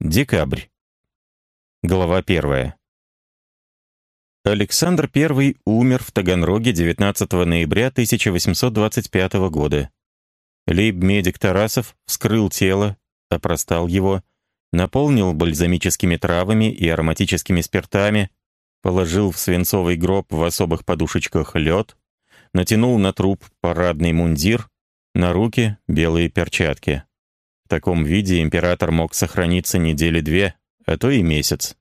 Декабрь. Глава первая. Александр I умер в Таганроге 19 ноября 1825 года. Лейб-медик Тарасов вскрыл тело, опростал его, наполнил бальзамическими травами и ароматическими спиртами, положил в свинцовый гроб в особых подушечках лед, натянул на труп парадный мундир, на руки белые перчатки. В таком виде император мог сохраниться недели две, а то и месяц.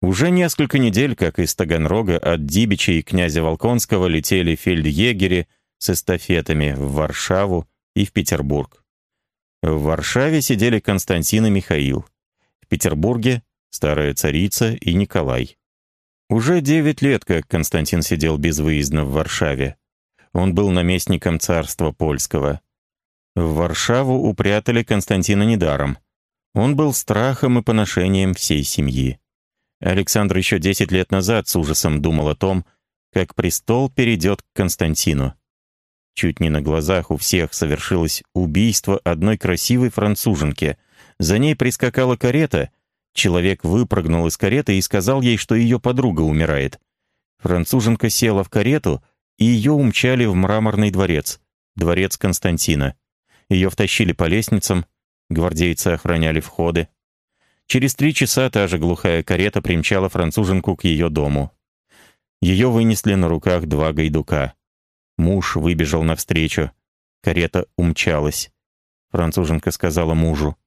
Уже несколько недель, как из Таганрога от Дибича и князя Волконского летели фельдъегери с эстафетами в Варшаву и в Петербург. В Варшаве сидели Константин и Михаил. В Петербурге — старая царица и Николай. Уже девять лет, как Константин сидел безвыездно в Варшаве. Он был наместником царства польского. В Варшаву упрятали Константина недаром. Он был страхом и поношением всей семьи. Александр еще 10 лет назад с ужасом думал о том, как престол перейдет к Константину. Чуть не на глазах у всех совершилось убийство одной красивой француженки. За ней прискакала карета. Человек выпрыгнул из кареты и сказал ей, что ее подруга умирает. Француженка села в карету, и ее умчали в мраморный дворец, дворец Константина. Ее втащили по лестницам, гвардейцы охраняли входы. Через три часа та же глухая карета примчала француженку к ее дому. Ее вынесли на руках два гайдука. Муж выбежал навстречу. Карета умчалась. Француженка сказала мужу,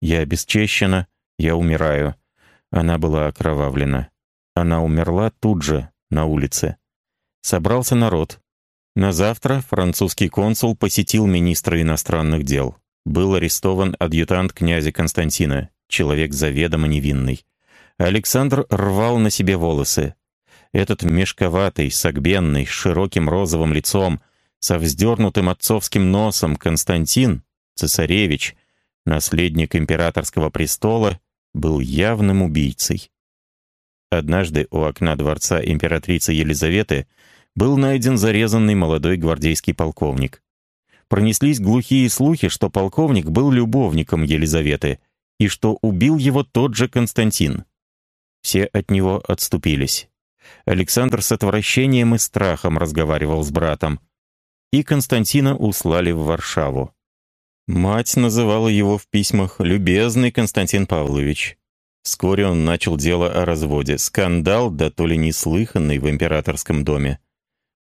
«Я обесчещена, я умираю». Она была окровавлена. Она умерла тут же, на улице. Собрался народ. На завтра французский консул посетил министра иностранных дел. Был арестован адъютант князя Константина человек заведомо невинный. Александр рвал на себе волосы. Этот мешковатый, согбенный, широким розовым лицом, со вздернутым отцовским носом Константин, цесаревич, наследник императорского престола, был явным убийцей. Однажды у окна дворца императрицы Елизаветы был найден зарезанный молодой гвардейский полковник. Пронеслись глухие слухи, что полковник был любовником Елизаветы — и что убил его тот же Константин. Все от него отступились. Александр с отвращением и страхом разговаривал с братом. И Константина услали в Варшаву. Мать называла его в письмах «любезный Константин Павлович». Вскоре он начал дело о разводе. Скандал, да то ли неслыханный в императорском доме.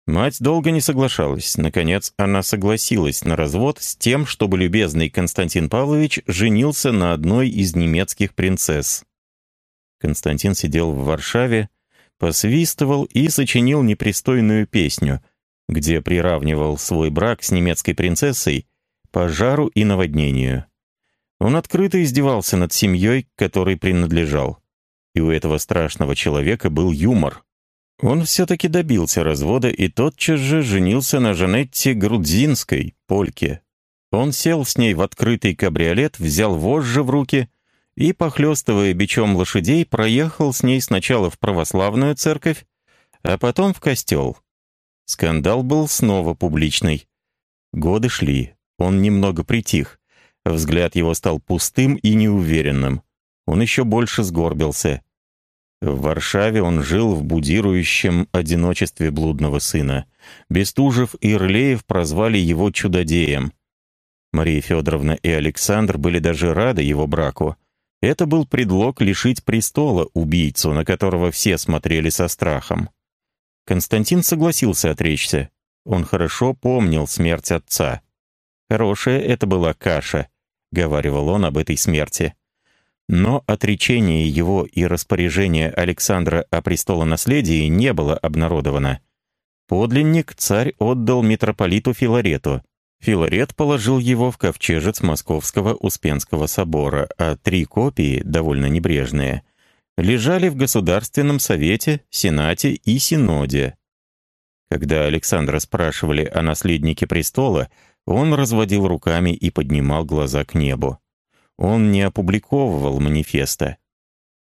Мать долго не соглашалась. Наконец, она согласилась на развод с тем, чтобы любезный Константин Павлович женился на одной из немецких принцесс. Константин сидел в Варшаве, посвистывал и сочинил непристойную песню, где приравнивал свой брак с немецкой принцессой пожару и наводнению. Он открыто издевался над семьей, которой принадлежал. И у этого страшного человека был юмор. Он все-таки добился развода и тотчас же женился на Жанетте Грудзинской, польке. Он сел с ней в открытый кабриолет, взял вожжи в руки и, похлестывая бичом лошадей, проехал с ней сначала в православную церковь, а потом в костел. Скандал был снова публичный. Годы шли, он немного притих. Взгляд его стал пустым и неуверенным. Он еще больше сгорбился. В Варшаве он жил в будирующем одиночестве блудного сына. Бестужев и Ирлеев прозвали его чудодеем. Мария Федоровна и Александр были даже рады его браку. Это был предлог лишить престола убийцу, на которого все смотрели со страхом. Константин согласился отречься. Он хорошо помнил смерть отца. «Хорошая это была каша», — говаривал он об этой смерти. Но отречение его и распоряжение Александра о престолонаследии не было обнародовано. Подлинник царь отдал митрополиту Филарету. Филарет положил его в ковчежец Московского Успенского собора, а три копии, довольно небрежные, лежали в Государственном совете, Сенате и Синоде. Когда Александра спрашивали о наследнике престола, он разводил руками и поднимал глаза к небу. Он не опубликовывал манифеста.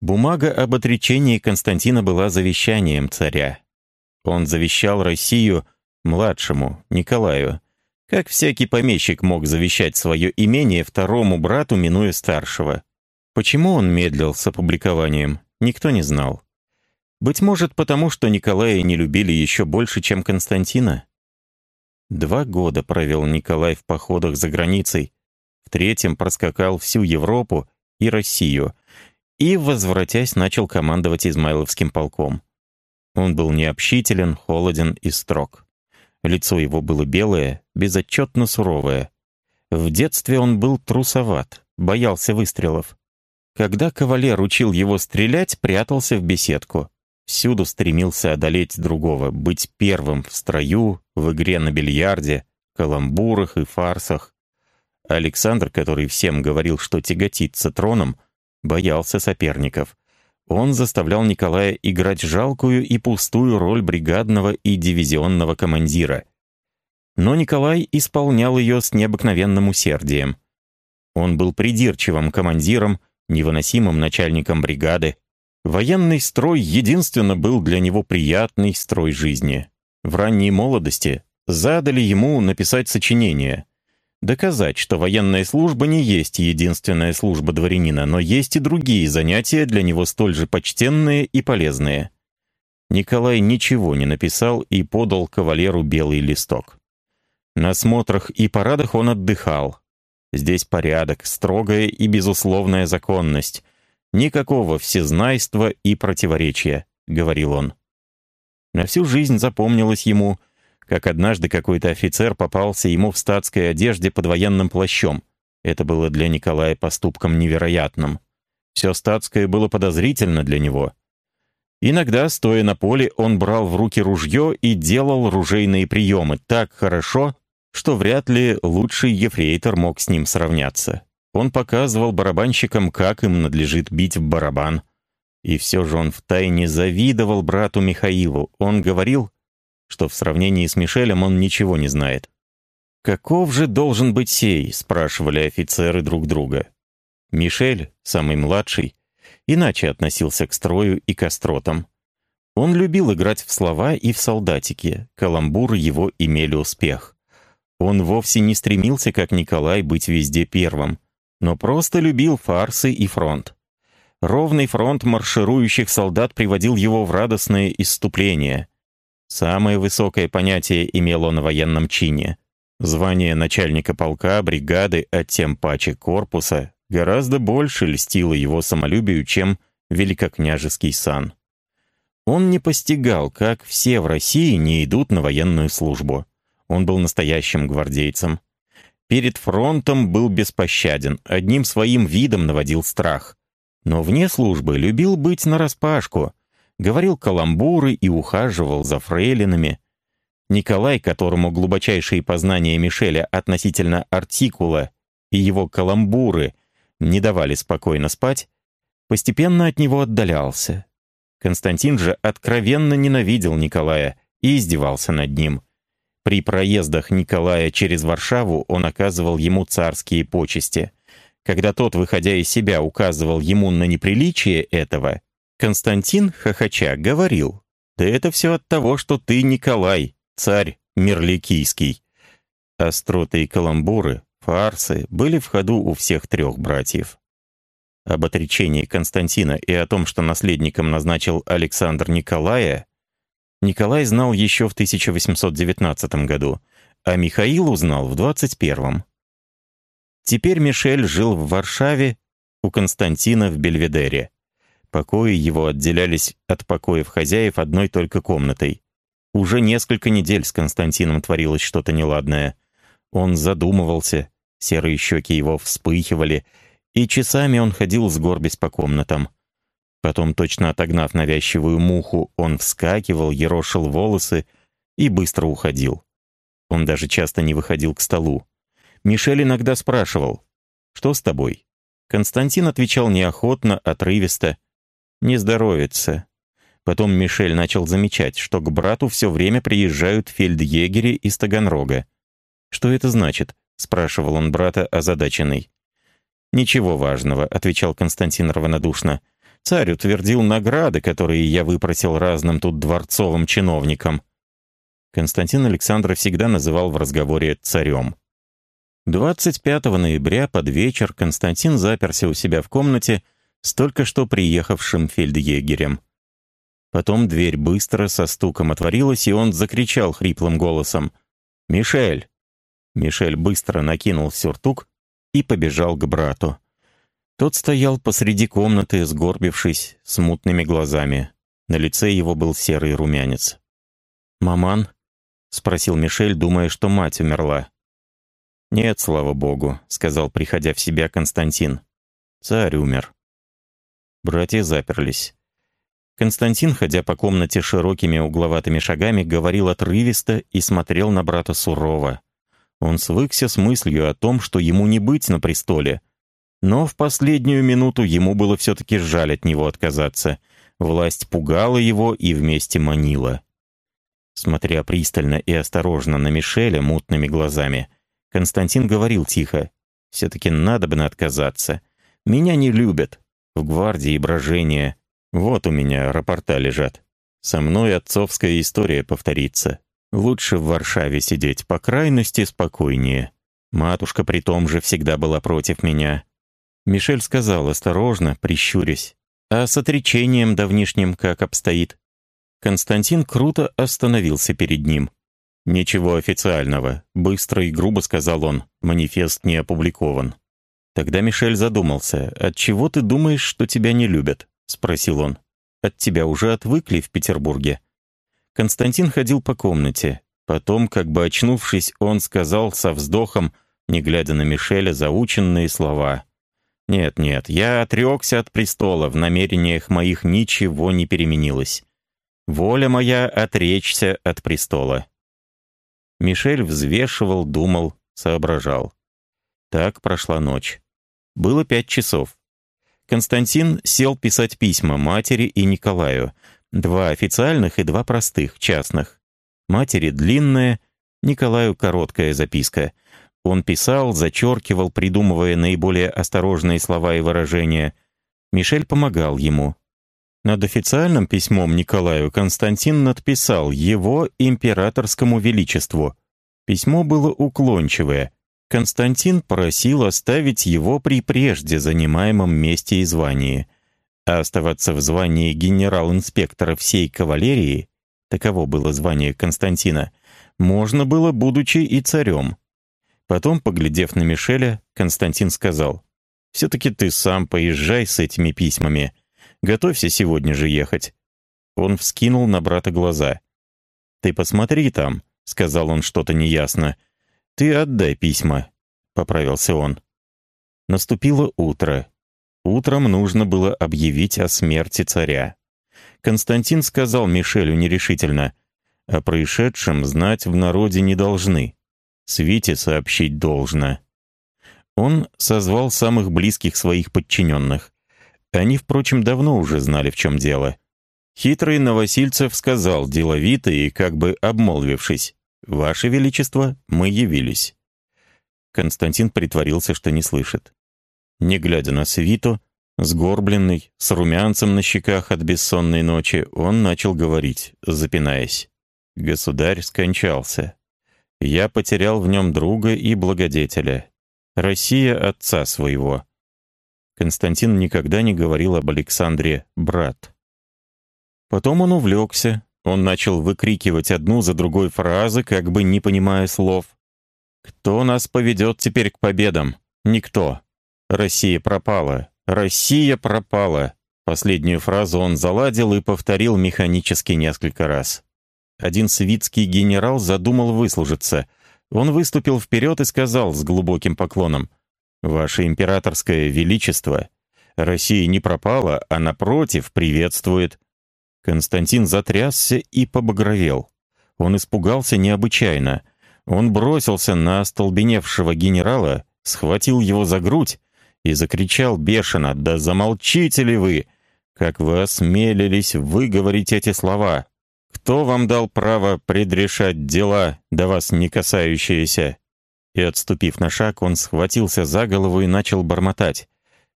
Бумага об отречении Константина была завещанием царя. Он завещал Россию младшему, Николаю. Как всякий помещик мог завещать свое имение второму брату, минуя старшего. Почему он медлил с опубликованием, никто не знал. Быть может, потому что Николая не любили еще больше, чем Константина? Два года провел Николай в походах за границей, в третьем проскакал всю Европу и Россию, и, возвратясь, начал командовать Измайловским полком. Он был необщителен, холоден и строг. Лицо его было белое, безотчетно суровое. В детстве он был трусоват, боялся выстрелов. Когда кавалер учил его стрелять, прятался в беседку. Всюду стремился одолеть другого, быть первым в строю, в игре на бильярде, каламбурах и фарсах. Александр, который всем говорил, что тяготится троном, боялся соперников. Он заставлял Николая играть жалкую и пустую роль бригадного и дивизионного командира. Но Николай исполнял ее с необыкновенным усердием. Он был придирчивым командиром, невыносимым начальником бригады. Военный строй единственно был для него приятный строй жизни. В ранней молодости задали ему написать сочинение. Доказать, что военная служба не есть единственная служба дворянина, но есть и другие занятия для него столь же почтенные и полезные. Николай ничего не написал и подал кавалеру белый листок. На смотрах и парадах он отдыхал, Здесь порядок, строгая и безусловная законность. Никакого всезнайства и противоречия», — говорил он. На всю жизнь запомнилось ему, как однажды какой-то офицер попался ему в статской одежде под военным плащом. Это было для Николая поступком невероятным. Все статское было подозрительно для него. Иногда, стоя на поле, он брал в руки ружье и делал ружейные приемы так хорошо, что вряд ли лучший ефрейтор мог с ним сравняться. Он показывал барабанщикам, как им надлежит бить в барабан. И все же он втайне завидовал брату Михаилу. Он говорил, что в сравнении с Мишелем он ничего не знает. «Каков же должен быть сей?» — спрашивали офицеры друг друга. Мишель, самый младший, иначе относился к строю и к остротам. Он любил играть в слова и в солдатики, каламбуры его имели успех. Он вовсе не стремился, как Николай, быть везде первым, но просто любил фарсы и фронт. Ровный фронт марширующих солдат приводил его в радостное исступление. Самое высокое понятие имел он в военном чине. Звание начальника полка, бригады, а тем паче корпуса гораздо больше льстило его самолюбию, чем великокняжеский сан. Он не постигал, как все в России не идут на военную службу. Он был настоящим гвардейцем. Перед фронтом был беспощаден, одним своим видом наводил страх. Но вне службы любил быть нараспашку, говорил каламбуры и ухаживал за фрейлинами. Николай, которому глубочайшие познания Мишеля относительно артикула и его каламбуры не давали спокойно спать, постепенно от него отдалялся. Константин же откровенно ненавидел Николая и издевался над ним. При проездах Николая через Варшаву он оказывал ему царские почести. Когда тот, выходя из себя, указывал ему на неприличие этого, Константин, хохоча, говорил, «Да это все от того, что ты Николай, царь Мерликийский». Остроты и каламбуры, фарсы были в ходу у всех трех братьев. Об отречении Константина и о том, что наследником назначил Александр Николая, Николай знал еще в 1819 году, а Михаил узнал в 21 Теперь Мишель жил в Варшаве, у Константина в Бельведере. Покои его отделялись от покоев хозяев одной только комнатой. Уже несколько недель с Константином творилось что-то неладное. Он задумывался, серые щеки его вспыхивали, и часами он ходил сгорбясь по комнатам. Потом, точно отогнав навязчивую муху, он вскакивал, ерошил волосы и быстро уходил. Он даже часто не выходил к столу. Мишель иногда спрашивал, «Что с тобой?» Константин отвечал неохотно, отрывисто, «Не здоровится». Потом Мишель начал замечать, что к брату все время приезжают фельдъегери из Таганрога. «Что это значит?» — спрашивал он брата озадаченный. «Ничего важного», — отвечал Константин равнодушно. Царь утвердил награды, которые я выпросил разным тут дворцовым чиновникам. Константин Александров всегда называл в разговоре царем. 25 ноября под вечер Константин заперся у себя в комнате с только что приехавшим фельдъегерем. Потом дверь быстро со стуком отворилась, и он закричал хриплым голосом «Мишель!». Мишель быстро накинул сюртук и побежал к брату. Тот стоял посреди комнаты, сгорбившись, с мутными глазами. На лице его был серый румянец. «Маман?» — спросил Мишель, думая, что мать умерла. «Нет, слава богу», — сказал, приходя в себя Константин. «Царь умер». Братья заперлись. Константин, ходя по комнате широкими угловатыми шагами, говорил отрывисто и смотрел на брата сурово. Он свыкся с мыслью о том, что ему не быть на престоле. Но в последнюю минуту ему было все-таки жаль от него отказаться. Власть пугала его и вместе манила. Смотря пристально и осторожно на Мишеля мутными глазами, Константин говорил тихо, «Все-таки надо бы отказаться. Меня не любят. В гвардии брожение. Вот у меня рапорта лежат. Со мной отцовская история повторится. Лучше в Варшаве сидеть, по крайности, спокойнее. Матушка при том же всегда была против меня. Мишель сказал осторожно, прищурясь. А с отречением давнишним как обстоит? Константин круто остановился перед ним. «Ничего официального», — быстро и грубо сказал он. «Манифест не опубликован». Тогда Мишель задумался. «От чего ты думаешь, что тебя не любят?» — спросил он. «От тебя уже отвыкли в Петербурге?» Константин ходил по комнате. Потом, как бы очнувшись, он сказал со вздохом, не глядя на Мишеля, заученные слова. «Нет, нет, я отрекся от престола, в намерениях моих ничего не переменилось. Воля моя отречься от престола». Мишель взвешивал, думал, соображал. Так прошла ночь. Было пять часов. Константин сел писать письма матери и Николаю, Два официальных и два простых, частных. Матери длинная, Николаю короткая записка. Он писал, зачеркивал, придумывая наиболее осторожные слова и выражения. Мишель помогал ему. Над официальным письмом Николаю Константин надписал «Его императорскому величеству». Письмо было уклончивое. Константин просил оставить его при прежде занимаемом месте и звании – а оставаться в звании генерал-инспектора всей кавалерии, таково было звание Константина, можно было, будучи и царем. Потом, поглядев на Мишеля, Константин сказал, «Все-таки ты сам поезжай с этими письмами. Готовься сегодня же ехать». Он вскинул на брата глаза. «Ты посмотри там», — сказал он что-то неясно. «Ты отдай письма», — поправился он. Наступило утро. Утром нужно было объявить о смерти царя. Константин сказал Мишелю нерешительно, «О происшедшем знать в народе не должны. Свите сообщить должно». Он созвал самых близких своих подчиненных. Они, впрочем, давно уже знали, в чем дело. Хитрый Новосильцев сказал деловито и как бы обмолвившись, «Ваше Величество, мы явились». Константин притворился, что не слышит. Не глядя на свиту, сгорбленный, с румянцем на щеках от бессонной ночи, он начал говорить, запинаясь. «Государь скончался. Я потерял в нем друга и благодетеля. Россия отца своего». Константин никогда не говорил об Александре «брат». Потом он увлекся, он начал выкрикивать одну за другой фразы, как бы не понимая слов. «Кто нас поведет теперь к победам? Никто. «Россия пропала! Россия пропала!» Последнюю фразу он заладил и повторил механически несколько раз. Один свитский генерал задумал выслужиться. Он выступил вперед и сказал с глубоким поклоном, «Ваше императорское величество, Россия не пропала, а напротив приветствует». Константин затрясся и побагровел. Он испугался необычайно. Он бросился на остолбеневшего генерала, схватил его за грудь и закричал бешено «Да замолчите ли вы! Как вы осмелились выговорить эти слова? Кто вам дал право предрешать дела, до вас не касающиеся?» И, отступив на шаг, он схватился за голову и начал бормотать.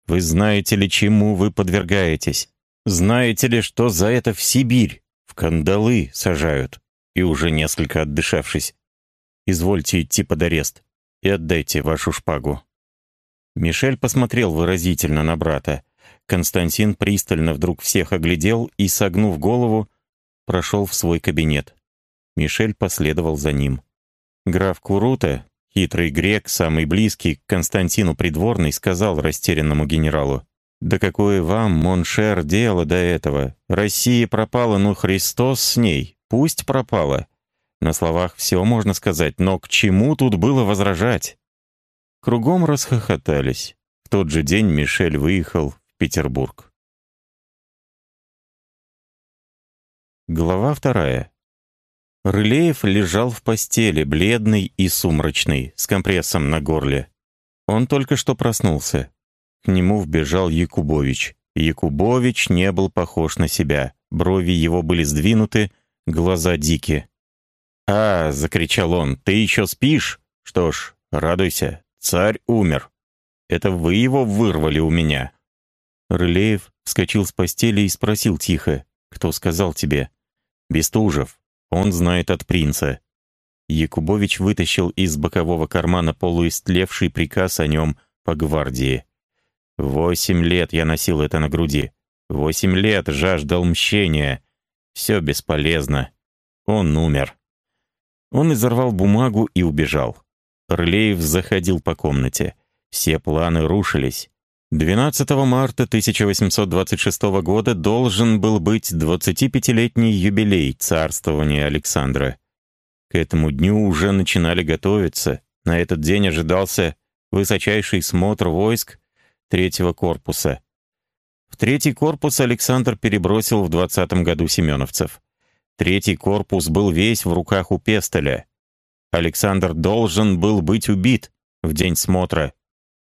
«Вы знаете ли, чему вы подвергаетесь? Знаете ли, что за это в Сибирь, в кандалы сажают?» И уже несколько отдышавшись. «Извольте идти под арест. и отдайте вашу шпагу». Мишель посмотрел выразительно на брата. Константин пристально вдруг всех оглядел и, согнув голову, прошел в свой кабинет. Мишель последовал за ним. Граф Курута, хитрый грек, самый близкий к Константину придворный, сказал растерянному генералу, «Да какое вам, mon cher, дело до этого? Россия пропала, ну Христос с ней, пусть пропала. На словах все можно сказать, но к чему тут было возражать?» Кругом расхохотались. В тот же день Мишель выехал в Петербург. Глава вторая. Рылеев лежал в постели, бледный и сумрачный, с компрессом на горле. Он только что проснулся. К нему вбежал Якубович. Якубович не был похож на себя. Брови его были сдвинуты, глаза дикие. «А!» — закричал он. «Ты еще спишь? Что ж, радуйся, царь умер. Это вы его вырвали у меня». Рылеев вскочил с постели и спросил тихо. «Кто сказал тебе?» «Бестужев. Он знает от принца». Якубович вытащил из бокового кармана полуистлевший приказ о нем по гвардии. «Восемь лет я носил это на груди. Восемь лет жаждал мщения. Все бесполезно. Он умер». Он изорвал бумагу и убежал. Рылеев заходил по комнате. Все планы рушились. 12 марта 1826 года должен был быть 25-летний юбилей царствования Александра. К этому дню уже начинали готовиться. На этот день ожидался высочайший смотр войск третьего корпуса. В третий корпус Александр перебросил в 20 году семеновцев. Третий корпус был весь в руках у Пестеля. Александр должен был быть убит в день смотра.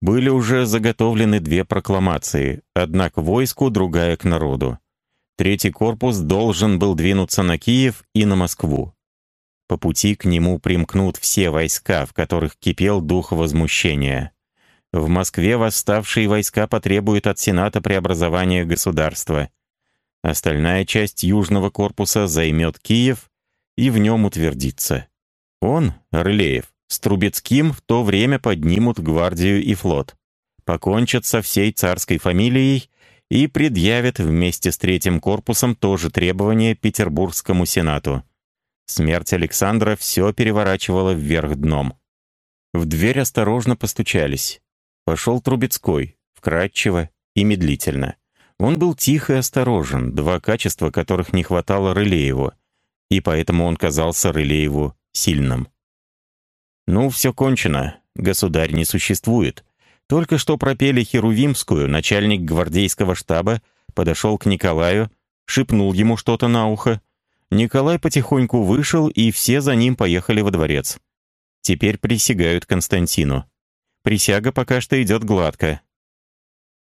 Были уже заготовлены две прокламации, одна к войску, другая к народу. Третий корпус должен был двинуться на Киев и на Москву. По пути к нему примкнут все войска, в которых кипел дух возмущения. В Москве восставшие войска потребуют от Сената преобразования государства. Остальная часть Южного корпуса займет Киев и в нем утвердится. Он, Орлеев, с Трубецким в то время поднимут гвардию и флот, покончат со всей царской фамилией и предъявят вместе с третьим корпусом тоже требование Петербургскому сенату. Смерть Александра все переворачивала вверх дном. В дверь осторожно постучались. Пошел Трубецкой, вкрадчиво и медлительно. Он был тих и осторожен, два качества которых не хватало Рылееву, и поэтому он казался Рылееву сильным. «Ну, все кончено. Государь не существует. Только что пропели Херувимскую, начальник гвардейского штаба подошел к Николаю, шепнул ему что-то на ухо. Николай потихоньку вышел, и все за ним поехали во дворец. Теперь присягают Константину. Присяга пока что идет гладко.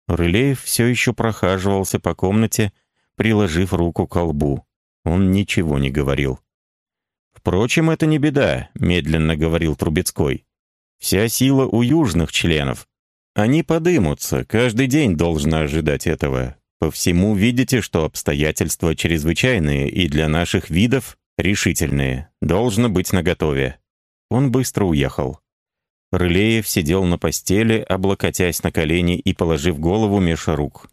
Рылеев все еще прохаживался по комнате, приложив руку к лбу. Он ничего не говорил. «Впрочем, это не беда», — медленно говорил Трубецкой. «Вся сила у южных членов. Они подымутся, каждый день должно ожидать этого. По всему видите, что обстоятельства чрезвычайные и для наших видов решительные. Должно быть наготове». Он быстро уехал. Рылеев сидел на постели, облокотясь на колени и положив голову меж рук.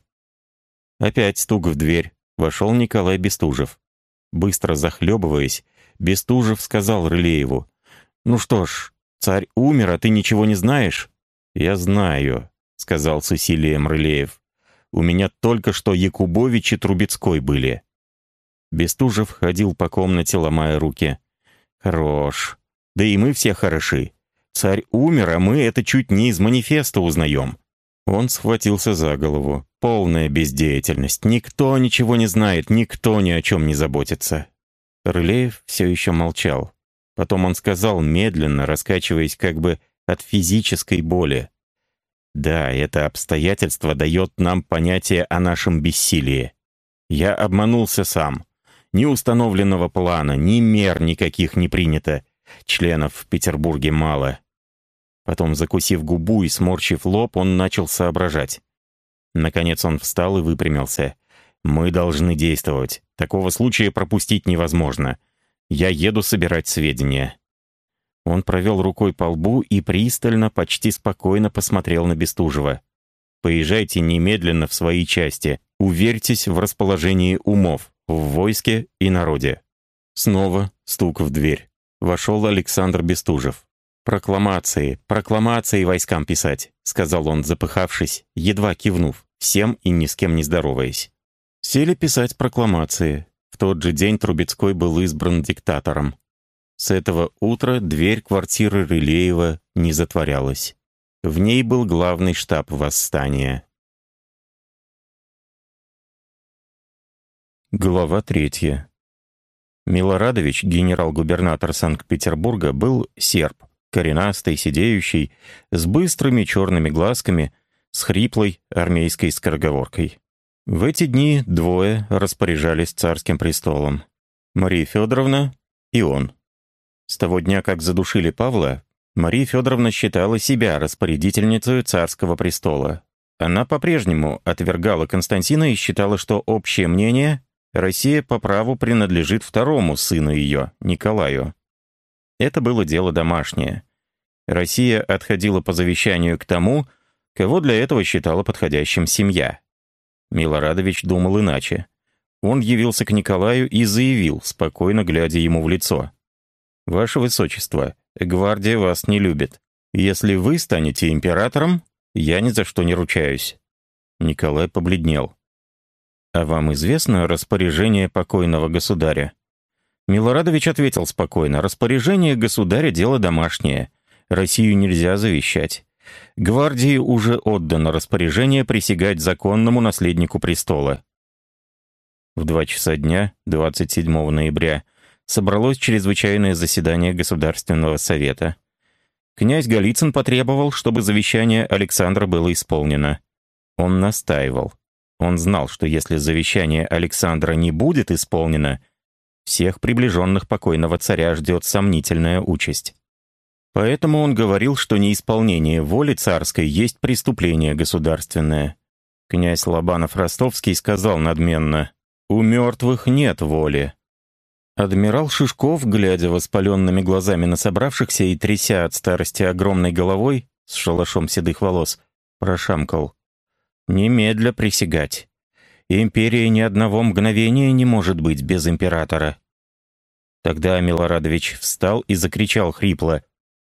Опять стук в дверь. Вошел Николай Бестужев. Быстро захлебываясь, Бестужев сказал Рылееву. «Ну что ж, царь умер, а ты ничего не знаешь?» «Я знаю», — сказал с усилием Рылеев. «У меня только что Якубович и Трубецкой были». Бестужев ходил по комнате, ломая руки. «Хорош. Да и мы все хороши. Царь умер, а мы это чуть не из манифеста узнаем». Он схватился за голову. Полная бездеятельность. Никто ничего не знает, никто ни о чем не заботится. Рылеев все еще молчал. Потом он сказал, медленно, раскачиваясь как бы от физической боли. «Да, это обстоятельство дает нам понятие о нашем бессилии. Я обманулся сам. Ни установленного плана, ни мер никаких не принято. Членов в Петербурге мало». Потом, закусив губу и сморщив лоб, он начал соображать. Наконец он встал и выпрямился. «Мы должны действовать. Такого случая пропустить невозможно. Я еду собирать сведения». Он провел рукой по лбу и пристально, почти спокойно посмотрел на Бестужева. «Поезжайте немедленно в свои части. Уверьтесь в расположении умов, в войске и народе». Снова стук в дверь. Вошел Александр Бестужев. «Прокламации, прокламации войскам писать», — сказал он, запыхавшись, едва кивнув, всем и ни с кем не здороваясь. Сели писать прокламации. В тот же день Трубецкой был избран диктатором. С этого утра дверь квартиры Рылеева не затворялась. В ней был главный штаб восстания. Глава третья. Милорадович, генерал-губернатор Санкт-Петербурга, был серб, коренастый, сидеющий, с быстрыми черными глазками, с хриплой армейской скороговоркой. В эти дни двое распоряжались царским престолом. Мария Федоровна и он. С того дня, как задушили Павла, Мария Федоровна считала себя распорядительницей царского престола. Она по-прежнему отвергала Константина и считала, что общее мнение Россия по праву принадлежит второму сыну ее, Николаю. Это было дело домашнее. Россия отходила по завещанию к тому, кого для этого считала подходящим семья. Милорадович думал иначе. Он явился к Николаю и заявил, спокойно глядя ему в лицо. «Ваше Высочество, гвардия вас не любит. Если вы станете императором, я ни за что не ручаюсь». Николай побледнел. «А вам известно распоряжение покойного государя?» Милорадович ответил спокойно. «Распоряжение государя — дело домашнее. Россию нельзя завещать. Гвардии уже отдано распоряжение присягать законному наследнику престола». В два часа дня, 27 ноября, собралось чрезвычайное заседание Государственного совета. Князь Голицын потребовал, чтобы завещание Александра было исполнено. Он настаивал. Он знал, что если завещание Александра не будет исполнено, всех приближенных покойного царя ждет сомнительная участь. Поэтому он говорил, что неисполнение воли царской есть преступление государственное. Князь Лобанов-Ростовский сказал надменно, «У мертвых нет воли». Адмирал Шишков, глядя воспаленными глазами на собравшихся и тряся от старости огромной головой с шалашом седых волос, прошамкал. «Немедля присягать. Империя ни одного мгновения не может быть без императора». Тогда Милорадович встал и закричал хрипло.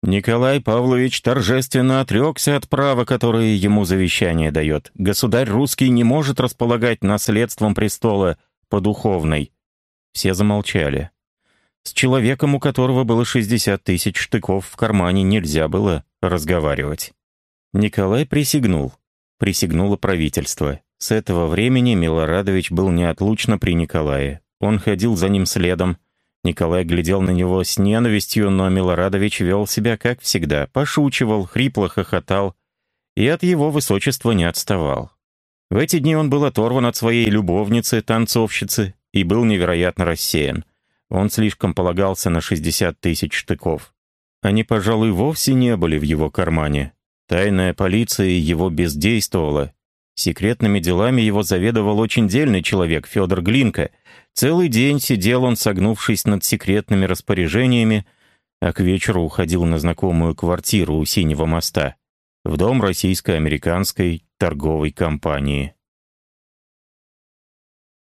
«Николай Павлович торжественно отрекся от права, которое ему завещание дает. Государь русский не может располагать наследством престола по духовной. Все замолчали. С человеком, у которого было 60 тысяч штыков в кармане, нельзя было разговаривать. Николай присягнул. Присягнуло правительство. С этого времени Милорадович был неотлучно при Николае. Он ходил за ним следом. Николай глядел на него с ненавистью, но Милорадович вел себя как всегда, пошучивал, хрипло хохотал и от его высочества не отставал. В эти дни он был оторван от своей любовницы, танцовщицы, и был невероятно рассеян. Он слишком полагался на 60 тысяч штыков. Они, пожалуй, вовсе не были в его кармане. Тайная полиция его бездействовала. Секретными делами его заведовал очень дельный человек, Федор Глинка. Целый день сидел он, согнувшись над секретными распоряжениями, а к вечеру уходил на знакомую квартиру у Синего моста, в дом российско-американской торговой компании.